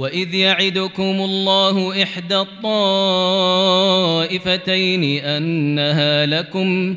وإذ يعدكم الله إحدى الطائفتين أنها لكم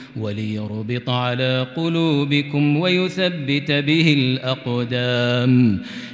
وليربط على قلوبكم ويثبت به الأقدام.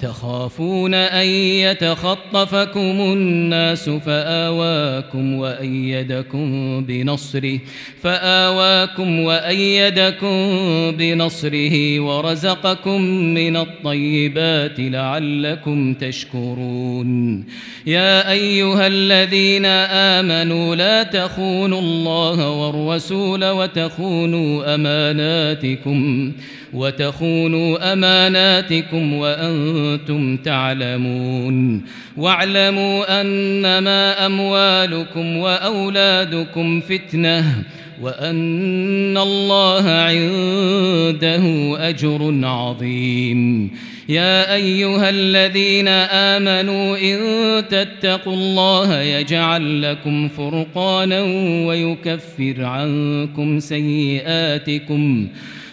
تخافون أن يتخطفكم الناس فآواكم وأيدكم بنصره فآواكم وأيدكم بنصره ورزقكم من الطيبات لعلكم تشكرون. يا أيها الذين آمنوا لا تخونوا الله والرسول وتخونوا أماناتكم وتخونوا أماناتكم وأنتم تعلمون. واعلموا أنما أموالكم وأولادكم فتنة وأن الله عنده أجر عظيم. يا أيها الذين آمنوا إن تتقوا الله يجعل لكم فرقانا ويكفر عنكم سيئاتكم. ويكفر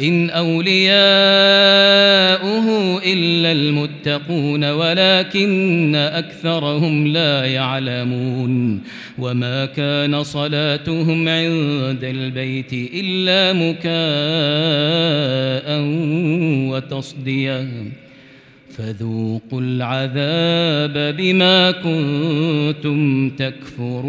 إن أولياؤه إلا المتقون ولكن أكثرهم لا يعلمون وما كان صلاتهم عند البيت إلا مكاء وتصديا فذوقوا العذاب بما كنتم تكفرون.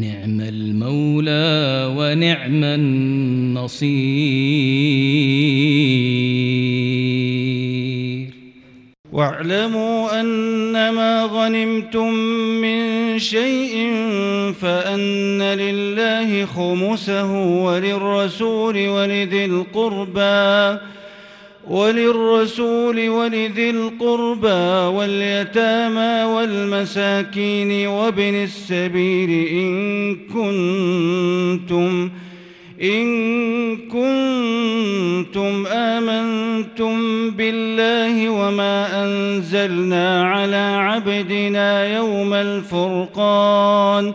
نعم المولى ونعم النصير. واعلموا أنما غنمتم من شيء فأن لله خمسه وللرسول ولذي القربى. وللرسول ولذي القربى واليتامى والمساكين وابن السبيل إن كنتم إن كنتم آمنتم بالله وما أنزلنا على عبدنا يوم الفرقان ۖ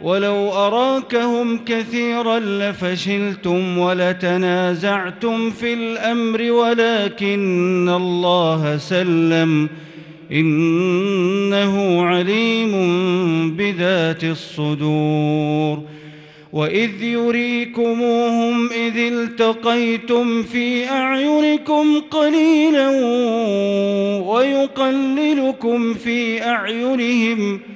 ولو أراكهم كثيرا لفشلتم ولتنازعتم في الأمر ولكن الله سلم. إنه عليم بذات الصدور. وإذ يريكموهم إذ التقيتم في أعينكم قليلا ويقللكم في أعينهم ۖ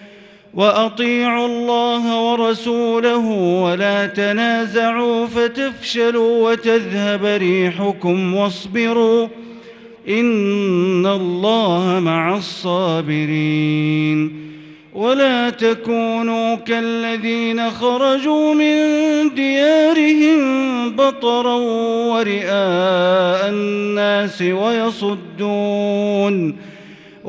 وأطيعوا الله ورسوله ولا تنازعوا فتفشلوا وتذهب ريحكم واصبروا إن الله مع الصابرين ولا تكونوا كالذين خرجوا من ديارهم بطرا ورئاء الناس ويصدون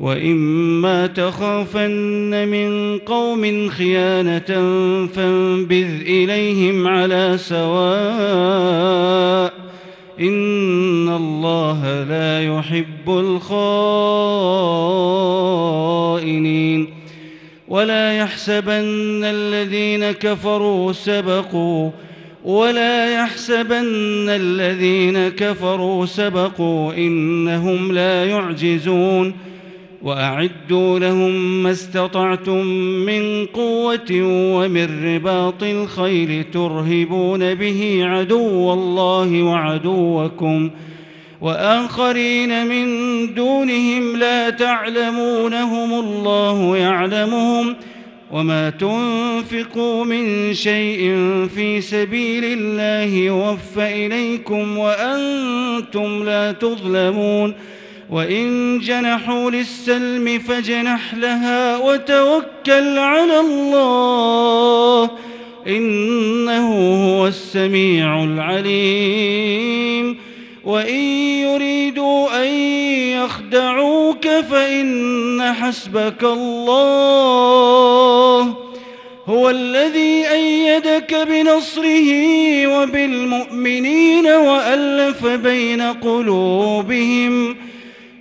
وإما تخافن من قوم خيانة فانبذ إليهم على سواء إن الله لا يحب الخائنين ولا يحسبن الذين كفروا سبقوا ولا يحسبن الذين كفروا سبقوا إنهم لا يعجزون وأعدوا لهم ما استطعتم من قوة ومن رباط الخيل ترهبون به عدو الله وعدوكم وآخرين من دونهم لا تعلمونهم الله يعلمهم وما تنفقوا من شيء في سبيل الله يوفى إليكم وأنتم لا تظلمون وإن جنحوا للسلم فاجنح لها وتوكل على الله إنه هو السميع العليم وإن يريدوا أن يخدعوك فإن حسبك الله هو الذي أيدك بنصره وبالمؤمنين وألف بين قلوبهم ۖ